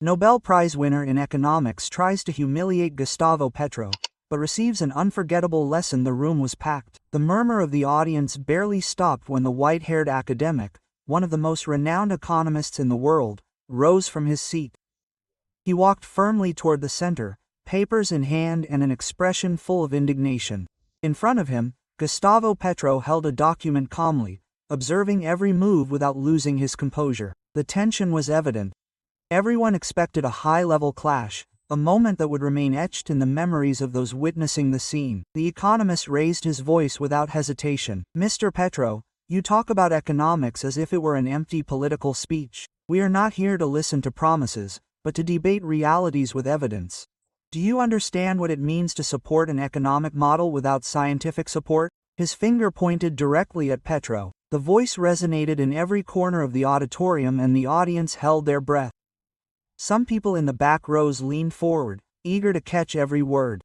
Nobel Prize winner in economics tries to humiliate Gustavo Petro, but receives an unforgettable lesson the room was packed. The murmur of the audience barely stopped when the white-haired academic, one of the most renowned economists in the world, rose from his seat. He walked firmly toward the center, papers in hand and an expression full of indignation. In front of him, Gustavo Petro held a document calmly, observing every move without losing his composure. The tension was evident, Everyone expected a high-level clash, a moment that would remain etched in the memories of those witnessing the scene. The economist raised his voice without hesitation. Mr. Petro, you talk about economics as if it were an empty political speech. We are not here to listen to promises, but to debate realities with evidence. Do you understand what it means to support an economic model without scientific support? His finger pointed directly at Petro. The voice resonated in every corner of the auditorium and the audience held their breath. Some people in the back rows leaned forward, eager to catch every word.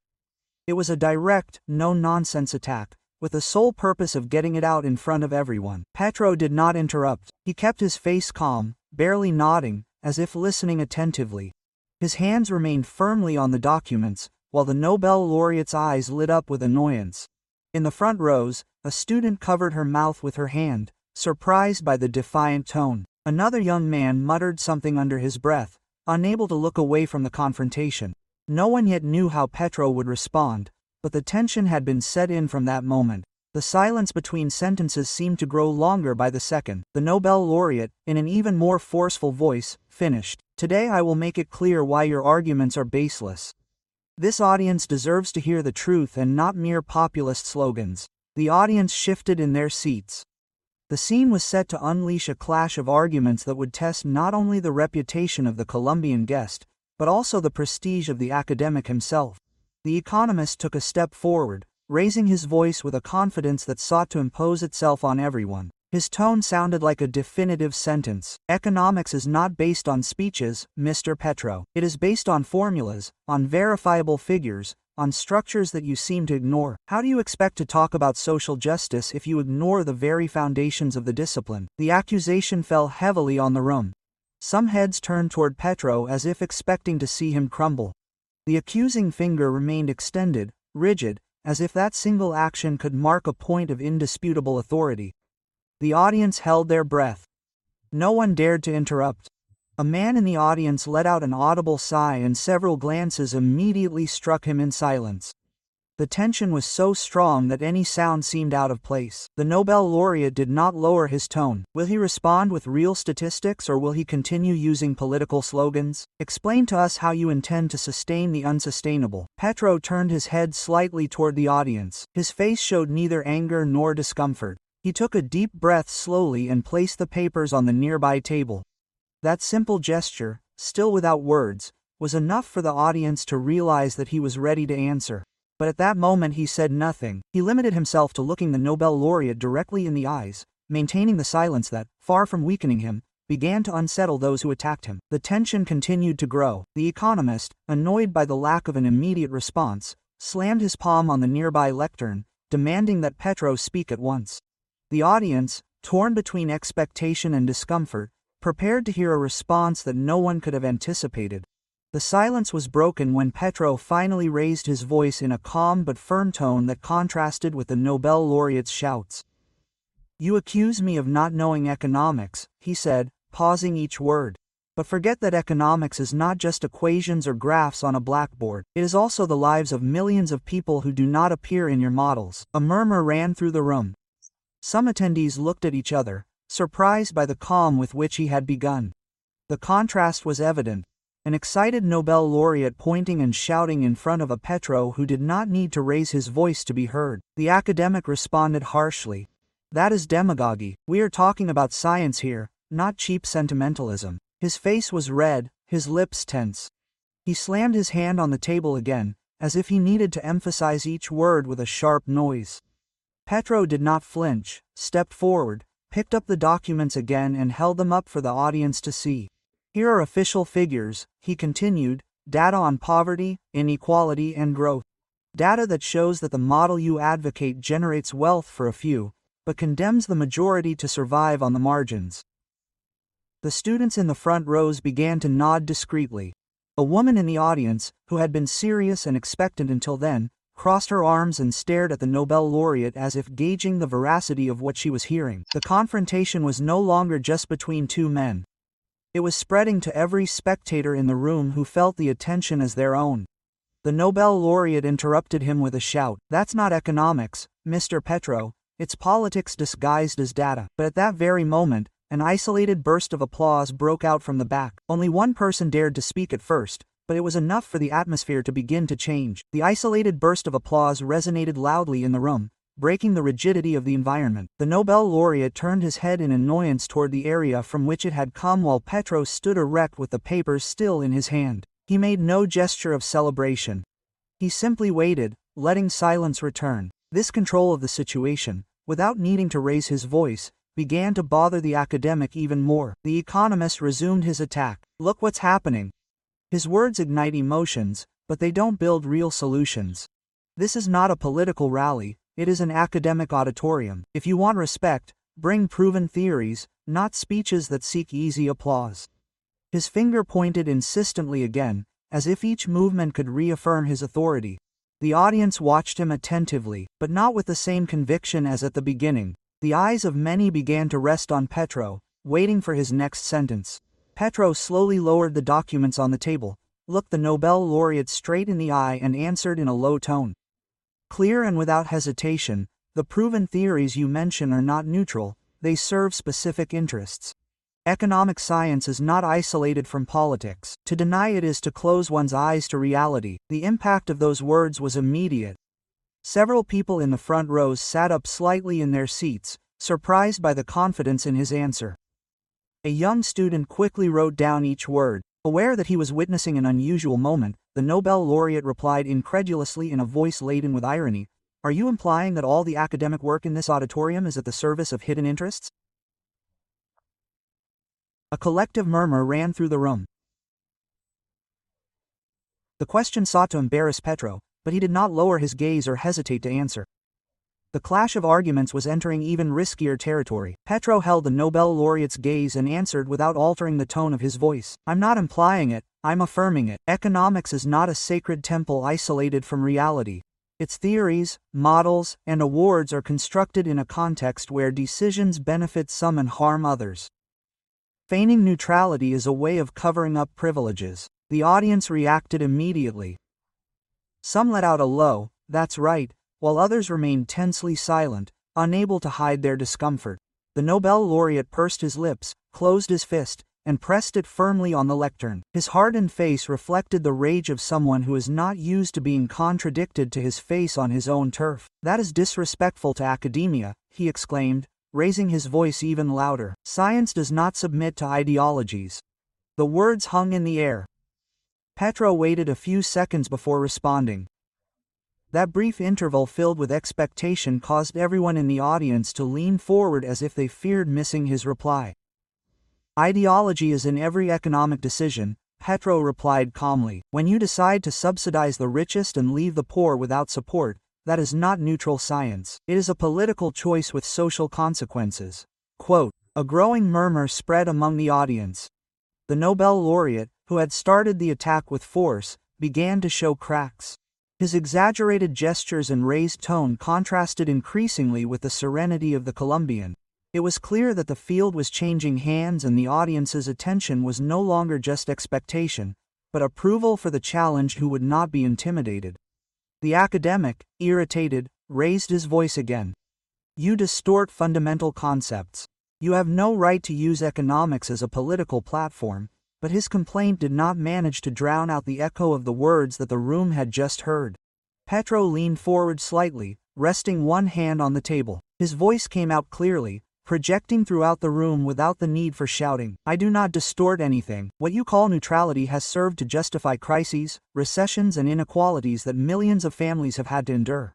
It was a direct, no nonsense attack, with the sole purpose of getting it out in front of everyone. Petro did not interrupt. He kept his face calm, barely nodding, as if listening attentively. His hands remained firmly on the documents, while the Nobel laureate's eyes lit up with annoyance. In the front rows, a student covered her mouth with her hand, surprised by the defiant tone. Another young man muttered something under his breath, unable to look away from the confrontation. No one yet knew how Petro would respond, but the tension had been set in from that moment. The silence between sentences seemed to grow longer by the second. The Nobel laureate, in an even more forceful voice, finished. Today I will make it clear why your arguments are baseless. This audience deserves to hear the truth and not mere populist slogans. The audience shifted in their seats. The scene was set to unleash a clash of arguments that would test not only the reputation of the Colombian guest, but also the prestige of the academic himself. The economist took a step forward, raising his voice with a confidence that sought to impose itself on everyone. His tone sounded like a definitive sentence. Economics is not based on speeches, Mr. Petro. It is based on formulas, on verifiable figures, on structures that you seem to ignore. How do you expect to talk about social justice if you ignore the very foundations of the discipline? The accusation fell heavily on the room. Some heads turned toward Petro as if expecting to see him crumble. The accusing finger remained extended, rigid, as if that single action could mark a point of indisputable authority. The audience held their breath. No one dared to interrupt. A man in the audience let out an audible sigh and several glances immediately struck him in silence. The tension was so strong that any sound seemed out of place. The Nobel laureate did not lower his tone. Will he respond with real statistics or will he continue using political slogans? Explain to us how you intend to sustain the unsustainable. Petro turned his head slightly toward the audience. His face showed neither anger nor discomfort. He took a deep breath slowly and placed the papers on the nearby table. That simple gesture, still without words, was enough for the audience to realize that he was ready to answer. But at that moment he said nothing. He limited himself to looking the Nobel laureate directly in the eyes, maintaining the silence that, far from weakening him, began to unsettle those who attacked him. The tension continued to grow. The economist, annoyed by the lack of an immediate response, slammed his palm on the nearby lectern, demanding that Petro speak at once. The audience, torn between expectation and discomfort, prepared to hear a response that no one could have anticipated. The silence was broken when Petro finally raised his voice in a calm but firm tone that contrasted with the Nobel laureate's shouts. You accuse me of not knowing economics, he said, pausing each word. But forget that economics is not just equations or graphs on a blackboard, it is also the lives of millions of people who do not appear in your models. A murmur ran through the room. Some attendees looked at each other, surprised by the calm with which he had begun. The contrast was evident, an excited Nobel laureate pointing and shouting in front of a Petro who did not need to raise his voice to be heard. The academic responded harshly. That is demagogy. We are talking about science here, not cheap sentimentalism. His face was red, his lips tense. He slammed his hand on the table again, as if he needed to emphasize each word with a sharp noise. Petro did not flinch, stepped forward, picked up the documents again and held them up for the audience to see. Here are official figures, he continued, data on poverty, inequality, and growth. Data that shows that the model you advocate generates wealth for a few, but condemns the majority to survive on the margins. The students in the front rows began to nod discreetly. A woman in the audience, who had been serious and expectant until then, crossed her arms and stared at the Nobel laureate as if gauging the veracity of what she was hearing. The confrontation was no longer just between two men. It was spreading to every spectator in the room who felt the attention as their own. The Nobel laureate interrupted him with a shout, That's not economics, Mr. Petro, it's politics disguised as data. But at that very moment, an isolated burst of applause broke out from the back. Only one person dared to speak at first, but it was enough for the atmosphere to begin to change. The isolated burst of applause resonated loudly in the room, breaking the rigidity of the environment. The Nobel laureate turned his head in annoyance toward the area from which it had come while Petro stood erect with the papers still in his hand. He made no gesture of celebration. He simply waited, letting silence return. This control of the situation, without needing to raise his voice, began to bother the academic even more. The economist resumed his attack. Look what's happening. His words ignite emotions, but they don't build real solutions. This is not a political rally, it is an academic auditorium. If you want respect, bring proven theories, not speeches that seek easy applause. His finger pointed insistently again, as if each movement could reaffirm his authority. The audience watched him attentively, but not with the same conviction as at the beginning. The eyes of many began to rest on Petro, waiting for his next sentence. Petro slowly lowered the documents on the table, looked the Nobel laureate straight in the eye and answered in a low tone. Clear and without hesitation, the proven theories you mention are not neutral, they serve specific interests. Economic science is not isolated from politics. To deny it is to close one's eyes to reality. The impact of those words was immediate. Several people in the front rows sat up slightly in their seats, surprised by the confidence in his answer. A young student quickly wrote down each word. Aware that he was witnessing an unusual moment, the Nobel laureate replied incredulously in a voice laden with irony, Are you implying that all the academic work in this auditorium is at the service of hidden interests? A collective murmur ran through the room. The question sought to embarrass Petro, but he did not lower his gaze or hesitate to answer. The clash of arguments was entering even riskier territory. Petro held the Nobel laureate's gaze and answered without altering the tone of his voice. I'm not implying it, I'm affirming it. Economics is not a sacred temple isolated from reality. Its theories, models, and awards are constructed in a context where decisions benefit some and harm others. Feigning neutrality is a way of covering up privileges. The audience reacted immediately. Some let out a low, that's right, while others remained tensely silent, unable to hide their discomfort. The Nobel laureate pursed his lips, closed his fist, and pressed it firmly on the lectern. His hardened face reflected the rage of someone who is not used to being contradicted to his face on his own turf. That is disrespectful to academia, he exclaimed, raising his voice even louder. Science does not submit to ideologies. The words hung in the air. Petro waited a few seconds before responding. That brief interval filled with expectation caused everyone in the audience to lean forward as if they feared missing his reply. Ideology is in every economic decision, Petro replied calmly. When you decide to subsidize the richest and leave the poor without support, that is not neutral science. It is a political choice with social consequences. Quote, a growing murmur spread among the audience. The Nobel laureate, who had started the attack with force, began to show cracks. His exaggerated gestures and raised tone contrasted increasingly with the serenity of the Colombian. It was clear that the field was changing hands and the audience's attention was no longer just expectation, but approval for the challenged who would not be intimidated. The academic, irritated, raised his voice again. You distort fundamental concepts. You have no right to use economics as a political platform, but his complaint did not manage to drown out the echo of the words that the room had just heard. Petro leaned forward slightly, resting one hand on the table. His voice came out clearly, projecting throughout the room without the need for shouting. I do not distort anything. What you call neutrality has served to justify crises, recessions, and inequalities that millions of families have had to endure.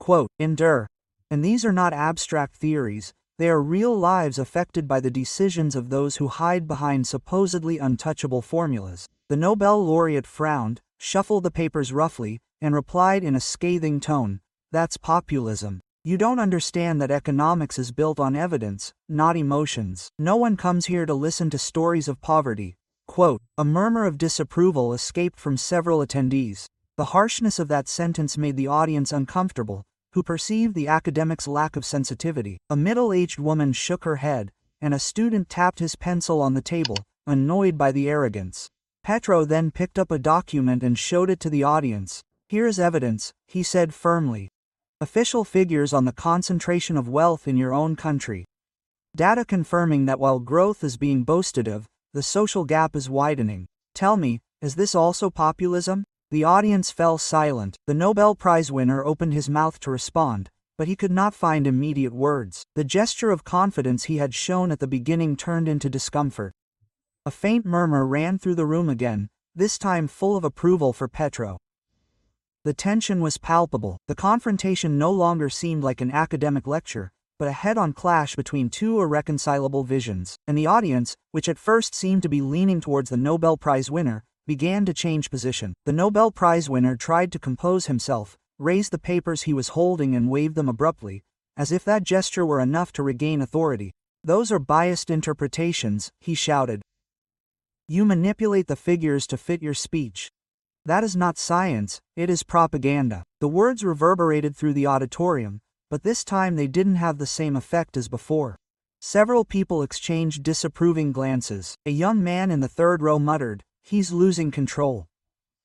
Quote, endure. And these are not abstract theories, they are real lives affected by the decisions of those who hide behind supposedly untouchable formulas. The Nobel laureate frowned, shuffled the papers roughly, and replied in a scathing tone That's populism. You don't understand that economics is built on evidence, not emotions. No one comes here to listen to stories of poverty. Quote, a murmur of disapproval escaped from several attendees. The harshness of that sentence made the audience uncomfortable, who perceived the academic's lack of sensitivity. A middle aged woman shook her head, and a student tapped his pencil on the table, annoyed by the arrogance. Petro then picked up a document and showed it to the audience. Here is evidence, he said firmly. Official figures on the concentration of wealth in your own country. Data confirming that while growth is being boasted of, the social gap is widening. Tell me, is this also populism? The audience fell silent. The Nobel Prize winner opened his mouth to respond, but he could not find immediate words. The gesture of confidence he had shown at the beginning turned into discomfort. A faint murmur ran through the room again, this time full of approval for Petro. The tension was palpable. The confrontation no longer seemed like an academic lecture, but a head on clash between two irreconcilable visions, and the audience, which at first seemed to be leaning towards the Nobel Prize winner, began to change position. The Nobel Prize winner tried to compose himself, raised the papers he was holding and waved them abruptly, as if that gesture were enough to regain authority. Those are biased interpretations, he shouted. You manipulate the figures to fit your speech. That is not science, it is propaganda. The words reverberated through the auditorium, but this time they didn't have the same effect as before. Several people exchanged disapproving glances. A young man in the third row muttered, He's losing control.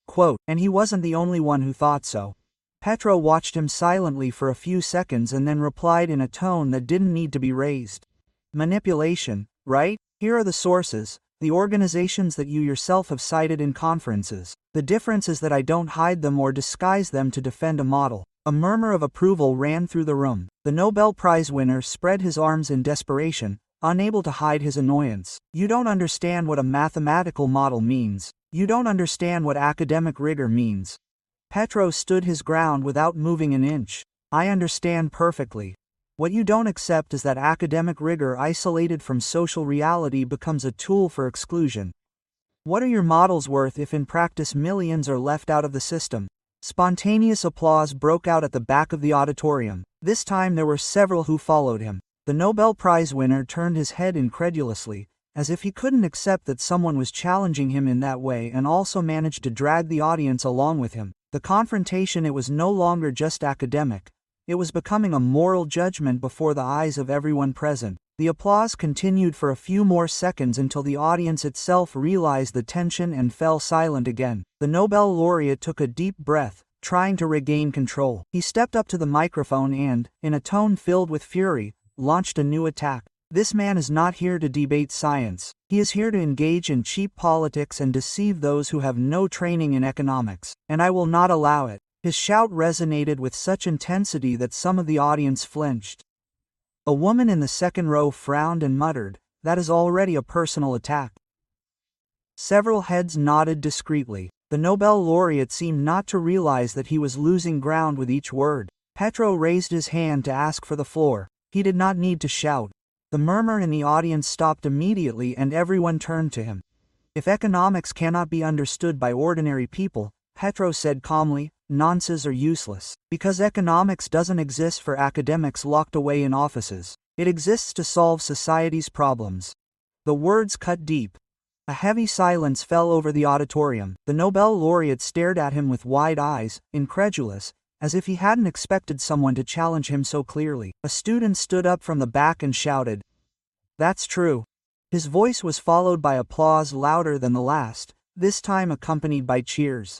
Quote, and he wasn't the only one who thought so. Petro watched him silently for a few seconds and then replied in a tone that didn't need to be raised. Manipulation, right? Here are the sources, the organizations that you yourself have cited in conferences. The difference is that I don't hide them or disguise them to defend a model. A murmur of approval ran through the room. The Nobel Prize winner spread his arms in desperation, unable to hide his annoyance. You don't understand what a mathematical model means. You don't understand what academic rigor means. Petro stood his ground without moving an inch. I understand perfectly. What you don't accept is that academic rigor isolated from social reality becomes a tool for exclusion. What are your models worth if in practice millions are left out of the system? Spontaneous applause broke out at the back of the auditorium. This time there were several who followed him. The Nobel Prize winner turned his head incredulously, as if he couldn't accept that someone was challenging him in that way and also managed to drag the audience along with him. The confrontation it was no longer just academic, it was becoming a moral judgment before the eyes of everyone present. The applause continued for a few more seconds until the audience itself realized the tension and fell silent again. The Nobel laureate took a deep breath, trying to regain control. He stepped up to the microphone and, in a tone filled with fury, launched a new attack. This man is not here to debate science. He is here to engage in cheap politics and deceive those who have no training in economics, and I will not allow it. His shout resonated with such intensity that some of the audience flinched. A woman in the second row frowned and muttered, That is already a personal attack. Several heads nodded discreetly. The Nobel laureate seemed not to realize that he was losing ground with each word. Petro raised his hand to ask for the floor. He did not need to shout. The murmur in the audience stopped immediately and everyone turned to him. If economics cannot be understood by ordinary people, Petro said calmly, nonsense are useless. Because economics doesn't exist for academics locked away in offices. It exists to solve society's problems. The words cut deep. A heavy silence fell over the auditorium. The Nobel laureate stared at him with wide eyes, incredulous, as if he hadn't expected someone to challenge him so clearly. A student stood up from the back and shouted, That's true. His voice was followed by applause louder than the last, this time accompanied by cheers.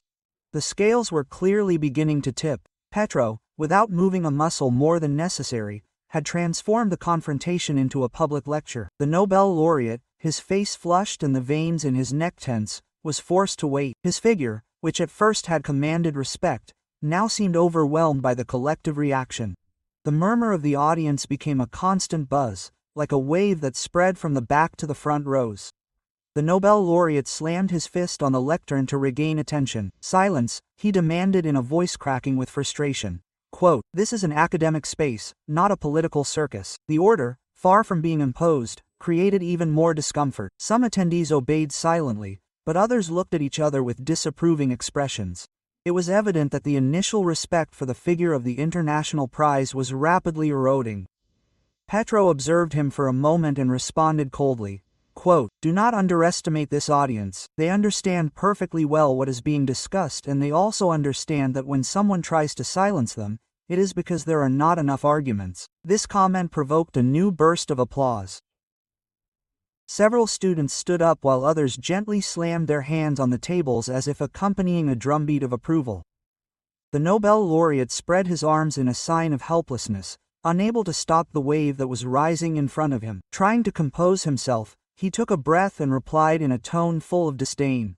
The scales were clearly beginning to tip. Petro, without moving a muscle more than necessary, had transformed the confrontation into a public lecture. The Nobel laureate, his face flushed and the veins in his neck tense, was forced to wait. His figure, which at first had commanded respect, now seemed overwhelmed by the collective reaction. The murmur of the audience became a constant buzz, like a wave that spread from the back to the front rows. The Nobel laureate slammed his fist on the lectern to regain attention. Silence, he demanded in a voice cracking with frustration. Quote, This is an academic space, not a political circus. The order, far from being imposed, created even more discomfort. Some attendees obeyed silently, but others looked at each other with disapproving expressions. It was evident that the initial respect for the figure of the international prize was rapidly eroding. Petro observed him for a moment and responded coldly. Quote, Do not underestimate this audience. They understand perfectly well what is being discussed and they also understand that when someone tries to silence them, it is because there are not enough arguments. This comment provoked a new burst of applause. Several students stood up while others gently slammed their hands on the tables as if accompanying a drumbeat of approval. The Nobel laureate spread his arms in a sign of helplessness, unable to stop the wave that was rising in front of him. Trying to compose himself, he took a breath and replied in a tone full of disdain.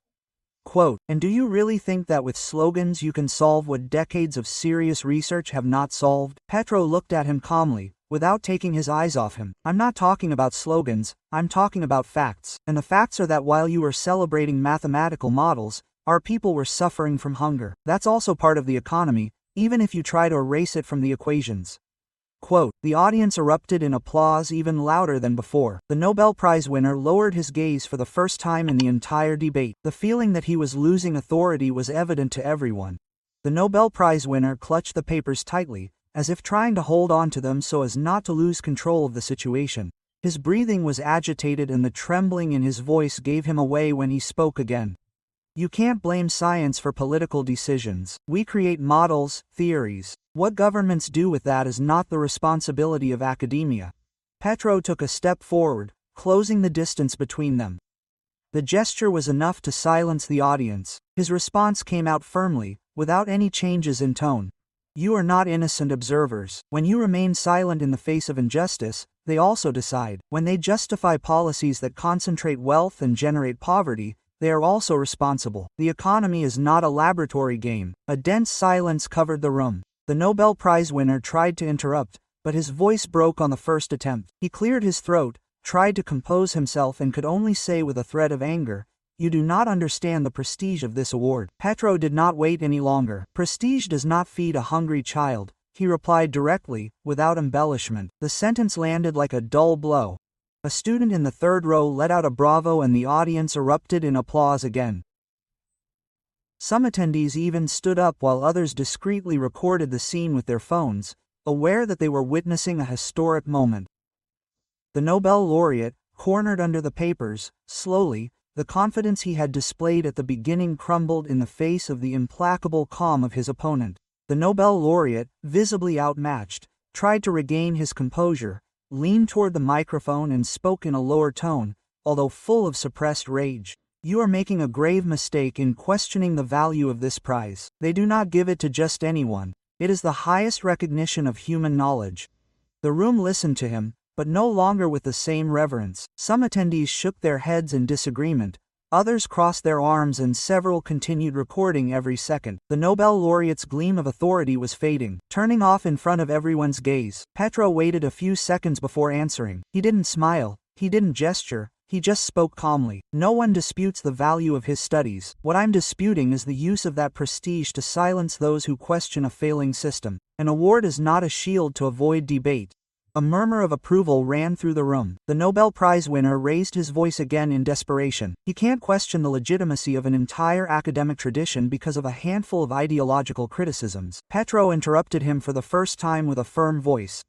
Quote, and do you really think that with slogans you can solve what decades of serious research have not solved? Petro looked at him calmly, without taking his eyes off him. I'm not talking about slogans, I'm talking about facts. And the facts are that while you were celebrating mathematical models, our people were suffering from hunger. That's also part of the economy, even if you try to erase it from the equations. Quote, the audience erupted in applause even louder than before. The Nobel Prize winner lowered his gaze for the first time in the entire debate. The feeling that he was losing authority was evident to everyone. The Nobel Prize winner clutched the papers tightly, as if trying to hold on to them so as not to lose control of the situation. His breathing was agitated and the trembling in his voice gave him away when he spoke again. You can't blame science for political decisions. We create models, theories. What governments do with that is not the responsibility of academia. Petro took a step forward, closing the distance between them. The gesture was enough to silence the audience. His response came out firmly, without any changes in tone. You are not innocent observers. When you remain silent in the face of injustice, they also decide. When they justify policies that concentrate wealth and generate poverty, they are also responsible. The economy is not a laboratory game. A dense silence covered the room. The Nobel Prize winner tried to interrupt, but his voice broke on the first attempt. He cleared his throat, tried to compose himself, and could only say with a threat of anger, you do not understand the prestige of this award. Petro did not wait any longer. Prestige does not feed a hungry child, he replied directly, without embellishment. The sentence landed like a dull blow. A student in the third row let out a bravo and the audience erupted in applause again. Some attendees even stood up while others discreetly recorded the scene with their phones, aware that they were witnessing a historic moment. The Nobel laureate, cornered under the papers, slowly, the confidence he had displayed at the beginning crumbled in the face of the implacable calm of his opponent. The Nobel laureate, visibly outmatched, tried to regain his composure, leaned toward the microphone and spoke in a lower tone, although full of suppressed rage. You are making a grave mistake in questioning the value of this prize. They do not give it to just anyone. It is the highest recognition of human knowledge. The room listened to him, but no longer with the same reverence. Some attendees shook their heads in disagreement, others crossed their arms and several continued recording every second. The Nobel laureate's gleam of authority was fading, turning off in front of everyone's gaze. Petro waited a few seconds before answering. He didn't smile, he didn't gesture, he just spoke calmly. No one disputes the value of his studies. What I'm disputing is the use of that prestige to silence those who question a failing system. An award is not a shield to avoid debate, a murmur of approval ran through the room. The Nobel Prize winner raised his voice again in desperation. He can't question the legitimacy of an entire academic tradition because of a handful of ideological criticisms. Petro interrupted him for the first time with a firm voice.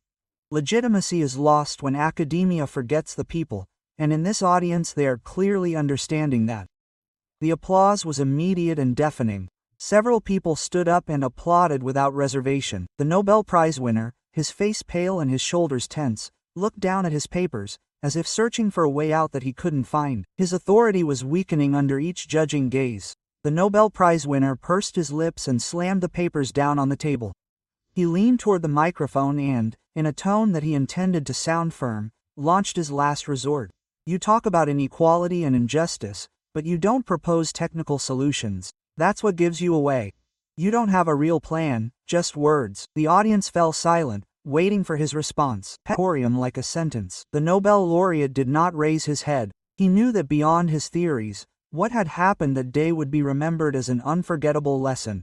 Legitimacy is lost when academia forgets the people, and in this audience they are clearly understanding that. The applause was immediate and deafening. Several people stood up and applauded without reservation. The Nobel Prize winner, his face pale and his shoulders tense, looked down at his papers, as if searching for a way out that he couldn't find. His authority was weakening under each judging gaze. The Nobel Prize winner pursed his lips and slammed the papers down on the table. He leaned toward the microphone and, in a tone that he intended to sound firm, launched his last resort. You talk about inequality and injustice, but you don't propose technical solutions. That's what gives you away. You don't have a real plan, just words. The audience fell silent, waiting for his response. Petorium like a sentence. The Nobel laureate did not raise his head. He knew that beyond his theories, what had happened that day would be remembered as an unforgettable lesson.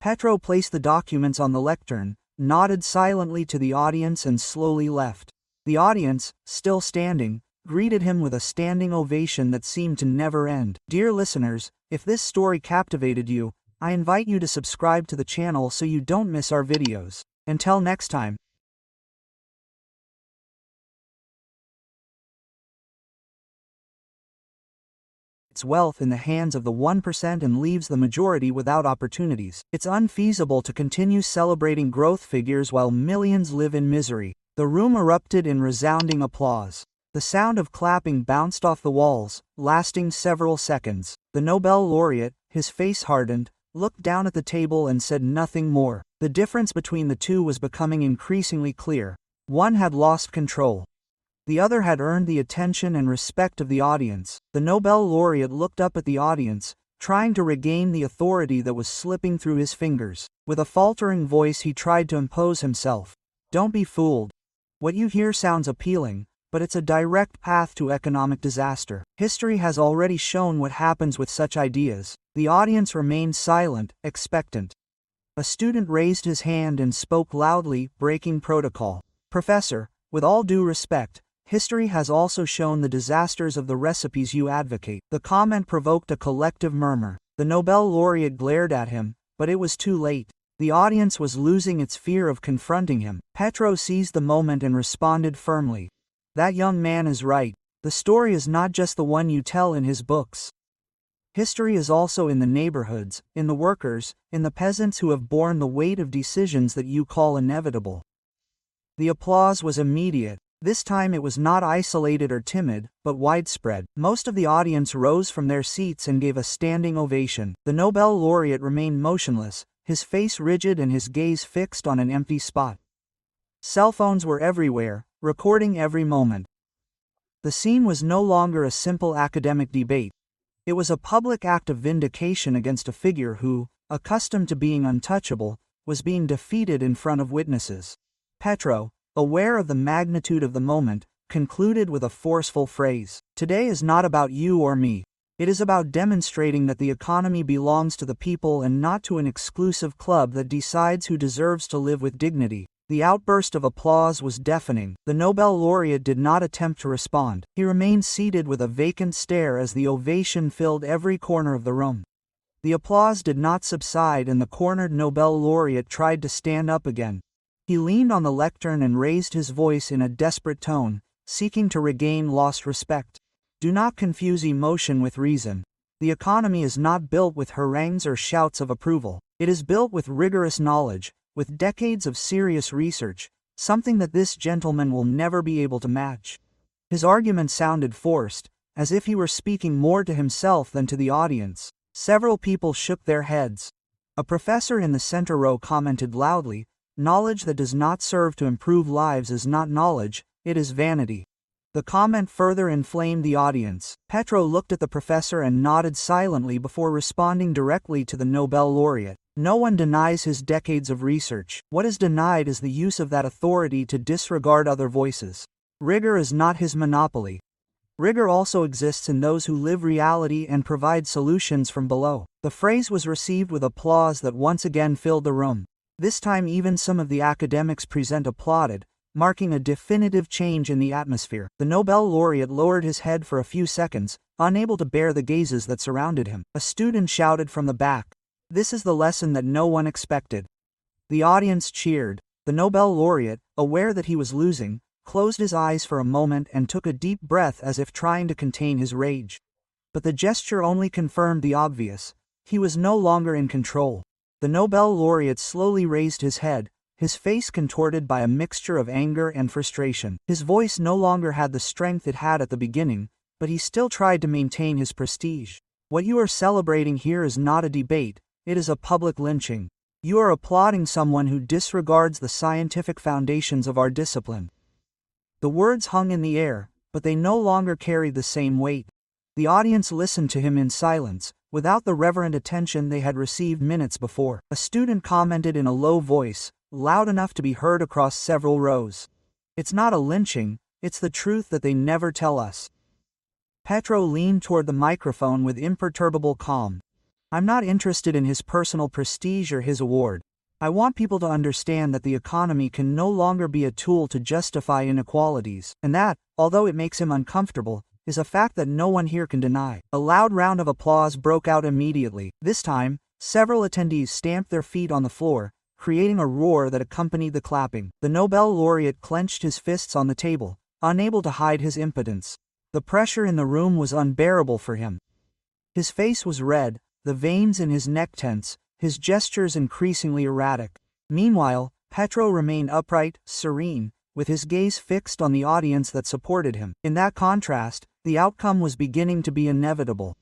Petro placed the documents on the lectern, nodded silently to the audience and slowly left. The audience, still standing, greeted him with a standing ovation that seemed to never end. Dear listeners, if this story captivated you, I invite you to subscribe to the channel so you don't miss our videos. Until next time. Wealth in the hands of the 1% and leaves the majority without opportunities. It's unfeasible to continue celebrating growth figures while millions live in misery. The room erupted in resounding applause. The sound of clapping bounced off the walls, lasting several seconds. The Nobel laureate, his face hardened, looked down at the table and said nothing more. The difference between the two was becoming increasingly clear. One had lost control. The other had earned the attention and respect of the audience. The Nobel laureate looked up at the audience, trying to regain the authority that was slipping through his fingers. With a faltering voice, he tried to impose himself. Don't be fooled. What you hear sounds appealing, but it's a direct path to economic disaster. History has already shown what happens with such ideas. The audience remained silent, expectant. A student raised his hand and spoke loudly, breaking protocol. Professor, with all due respect, History has also shown the disasters of the recipes you advocate. The comment provoked a collective murmur. The Nobel laureate glared at him, but it was too late. The audience was losing its fear of confronting him. Petro seized the moment and responded firmly. That young man is right. The story is not just the one you tell in his books. History is also in the neighborhoods, in the workers, in the peasants who have borne the weight of decisions that you call inevitable. The applause was immediate. This time it was not isolated or timid, but widespread. Most of the audience rose from their seats and gave a standing ovation. The Nobel laureate remained motionless, his face rigid and his gaze fixed on an empty spot. Cell phones were everywhere, recording every moment. The scene was no longer a simple academic debate. It was a public act of vindication against a figure who, accustomed to being untouchable, was being defeated in front of witnesses. Petro, aware of the magnitude of the moment, concluded with a forceful phrase Today is not about you or me. It is about demonstrating that the economy belongs to the people and not to an exclusive club that decides who deserves to live with dignity. The outburst of applause was deafening. The Nobel laureate did not attempt to respond. He remained seated with a vacant stare as the ovation filled every corner of the room. The applause did not subside and the cornered Nobel laureate tried to stand up again. He leaned on the lectern and raised his voice in a desperate tone, seeking to regain lost respect. Do not confuse emotion with reason. The economy is not built with harangues or shouts of approval. It is built with rigorous knowledge, with decades of serious research, something that this gentleman will never be able to match. His argument sounded forced, as if he were speaking more to himself than to the audience. Several people shook their heads. A professor in the center row commented loudly, Knowledge that does not serve to improve lives is not knowledge, it is vanity. The comment further inflamed the audience. Petro looked at the professor and nodded silently before responding directly to the Nobel laureate. No one denies his decades of research. What is denied is the use of that authority to disregard other voices. Rigor is not his monopoly. Rigor also exists in those who live reality and provide solutions from below. The phrase was received with applause that once again filled the room. This time even some of the academics present applauded, marking a definitive change in the atmosphere. The Nobel laureate lowered his head for a few seconds, unable to bear the gazes that surrounded him. A student shouted from the back, This is the lesson that no one expected. The audience cheered. The Nobel laureate, aware that he was losing, closed his eyes for a moment and took a deep breath as if trying to contain his rage. But the gesture only confirmed the obvious. He was no longer in control. The Nobel laureate slowly raised his head, his face contorted by a mixture of anger and frustration. His voice no longer had the strength it had at the beginning, but he still tried to maintain his prestige. What you are celebrating here is not a debate, it is a public lynching. You are applauding someone who disregards the scientific foundations of our discipline. The words hung in the air, but they no longer carried the same weight. The audience listened to him in silence, without the reverent attention they had received minutes before. A student commented in a low voice, loud enough to be heard across several rows. It's not a lynching, it's the truth that they never tell us. Petro leaned toward the microphone with imperturbable calm. I'm not interested in his personal prestige or his award. I want people to understand that the economy can no longer be a tool to justify inequalities, and that, although it makes him uncomfortable, is a fact that no one here can deny. A loud round of applause broke out immediately. This time, Several attendees stamped their feet on the floor, creating a roar that accompanied the clapping. The Nobel laureate clenched his fists on the table, unable to hide his impotence. The pressure in the room was unbearable for him. His face was red, the veins in his neck tense, his gestures increasingly erratic. Meanwhile, Petro remained upright, serene, with his gaze fixed on the audience that supported him. In that contrast, the outcome was beginning to be inevitable.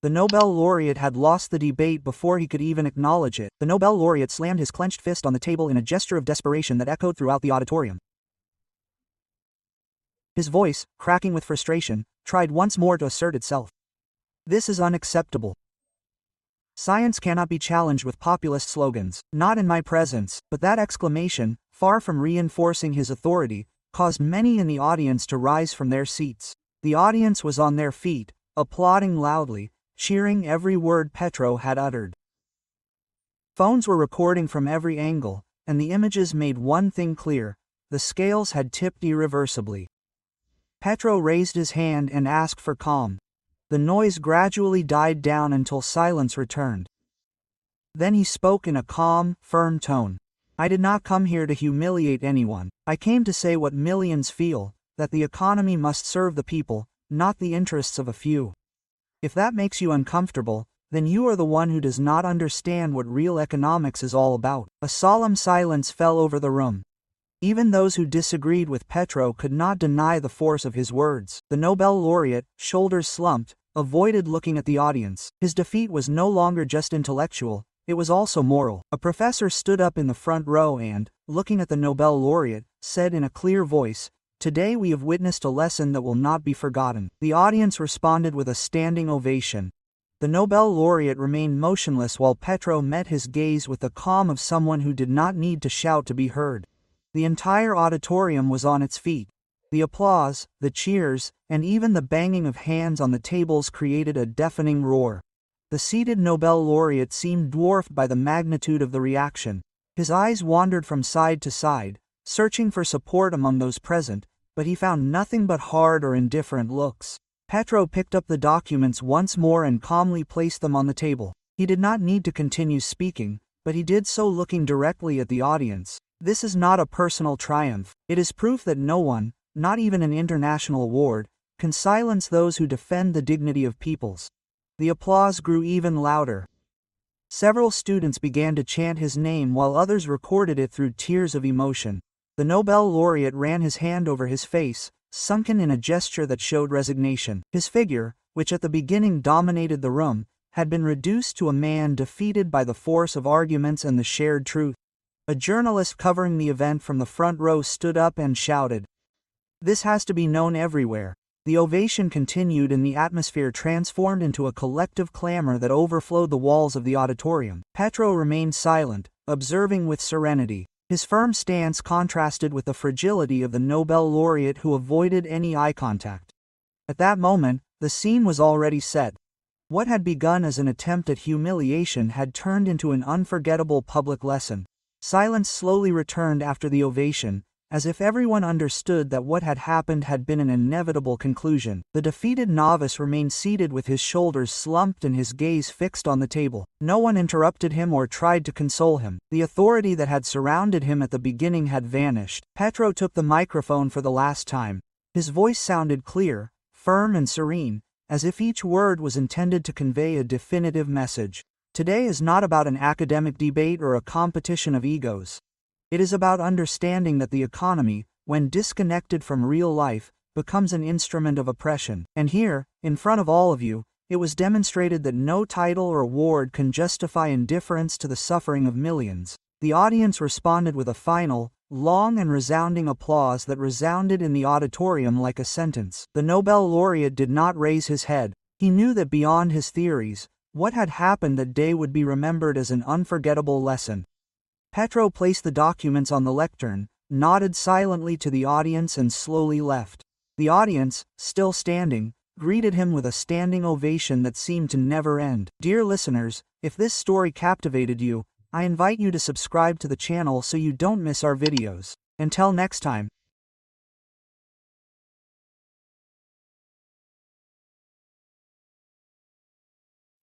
The Nobel laureate had lost the debate before he could even acknowledge it. The Nobel laureate slammed his clenched fist on the table in a gesture of desperation that echoed throughout the auditorium. His voice, cracking with frustration, tried once more to assert itself. This is unacceptable. Science cannot be challenged with populist slogans, not in my presence, but that exclamation, far from reinforcing his authority, caused many in the audience to rise from their seats. The audience was on their feet, applauding loudly, cheering every word Petro had uttered. Phones were recording from every angle, and the images made one thing clear the scales had tipped irreversibly. Petro raised his hand and asked for calm. The noise gradually died down until silence returned. Then he spoke in a calm, firm tone. I did not come here to humiliate anyone. I came to say what millions feel that the economy must serve the people, not the interests of a few. If that makes you uncomfortable, then you are the one who does not understand what real economics is all about. A solemn silence fell over the room. Even those who disagreed with Petro could not deny the force of his words. The Nobel laureate, shoulders slumped, avoided looking at the audience. His defeat was no longer just intellectual, it was also moral. A professor stood up in the front row and, looking at the Nobel laureate, said in a clear voice, Today we have witnessed a lesson that will not be forgotten. The audience responded with a standing ovation. The Nobel laureate remained motionless while Petro met his gaze with the calm of someone who did not need to shout to be heard. The entire auditorium was on its feet. The applause, the cheers, and even the banging of hands on the tables created a deafening roar. The seated Nobel laureate seemed dwarfed by the magnitude of the reaction. His eyes wandered from side to side, searching for support among those present, but he found nothing but hard or indifferent looks. Petro picked up the documents once more and calmly placed them on the table. He did not need to continue speaking, but he did so looking directly at the audience. This is not a personal triumph. It is proof that no one, not even an international award, can silence those who defend the dignity of peoples. The applause grew even louder. Several students began to chant his name while others recorded it through tears of emotion. The Nobel laureate ran his hand over his face, sunken in a gesture that showed resignation. His figure, which at the beginning dominated the room, had been reduced to a man defeated by the force of arguments and the shared truth. A journalist covering the event from the front row stood up and shouted, This has to be known everywhere. The ovation continued and the atmosphere transformed into a collective clamor that overflowed the walls of the auditorium. Petro remained silent, observing with serenity. His firm stance contrasted with the fragility of the Nobel laureate who avoided any eye contact. At that moment, the scene was already set. What had begun as an attempt at humiliation had turned into an unforgettable public lesson. Silence slowly returned after the ovation, as if everyone understood that what had happened had been an inevitable conclusion. The defeated novice remained seated with his shoulders slumped and his gaze fixed on the table. No one interrupted him or tried to console him. The authority that had surrounded him at the beginning had vanished. Petro took the microphone for the last time. His voice sounded clear, firm and serene, as if each word was intended to convey a definitive message. Today is not about an academic debate or a competition of egos. It is about understanding that the economy, when disconnected from real life, becomes an instrument of oppression. And here, in front of all of you, it was demonstrated that no title or award can justify indifference to the suffering of millions. The audience responded with a final, long and resounding applause that resounded in the auditorium like a sentence. The Nobel laureate did not raise his head. He knew that beyond his theories, what had happened that day would be remembered as an unforgettable lesson. Petro placed the documents on the lectern, nodded silently to the audience and slowly left. The audience, still standing, greeted him with a standing ovation that seemed to never end. Dear listeners, if this story captivated you, I invite you to subscribe to the channel so you don't miss our videos. Until next time.